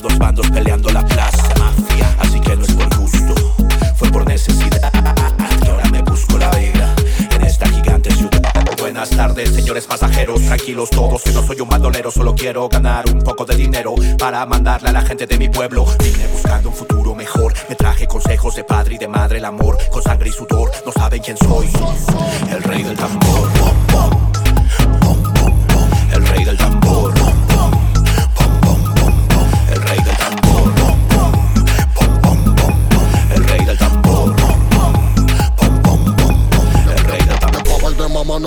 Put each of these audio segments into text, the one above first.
dos bandos peleando la plaza. Mafia, así que no es por gusto, fue por necesidad. Que ahora me busco la vida en esta gigante ciudad. Buenas tardes, señores pasajeros, tranquilos todos Que no soy un bandolero, solo quiero ganar un poco de dinero Para mandarle a la gente de mi pueblo. Vine buscando un futuro mejor Me traje consejos de padre y de madre El amor con sangre y sudor, no saben quién soy. El rey del tambor.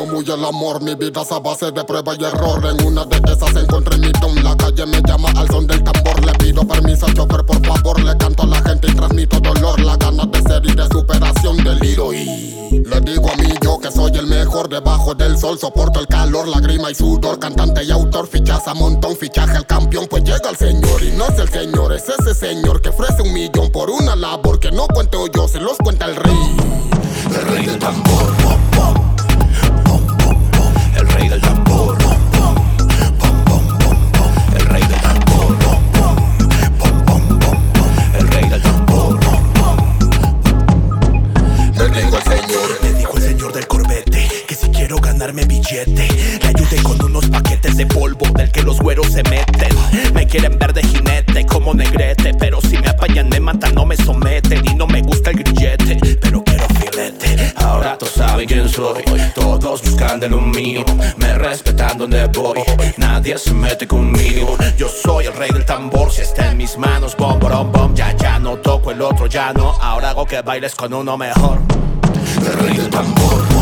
Muy el amor, mi vida es a base de prueba y error. En una de esas encontré mi don, la calle me llama al son del tambor. Le pido permiso al chofer, por favor, le canto a la gente y transmito dolor. La ganas de ser y de superación, deliro y le digo a mí yo que soy el mejor debajo del sol. Soporto el calor, lágrima y sudor, cantante y autor, fichas a montón, fichaje al campeón, pues llega el señor y no es el señor, es ese señor que ofrece un millón por una labor que no cuento yo, se los cuenta el rey. El rey del tambor. Ganarme billete, le ayude con unos paquetes de polvo del que los güeros se meten. Me quieren ver de jinete como negrete, pero si me apañan, me matan, no me someten. Y no me gusta el grillete, pero quiero filete. Ahora todos saben quién soy, todos buscan de lo mío. Me respetan donde voy, nadie se mete conmigo. Yo soy el rey del tambor, si está en mis manos, bom, bom, bom. Ya, ya no toco el otro, ya no. Ahora hago que bailes con uno mejor. El rey del tambor.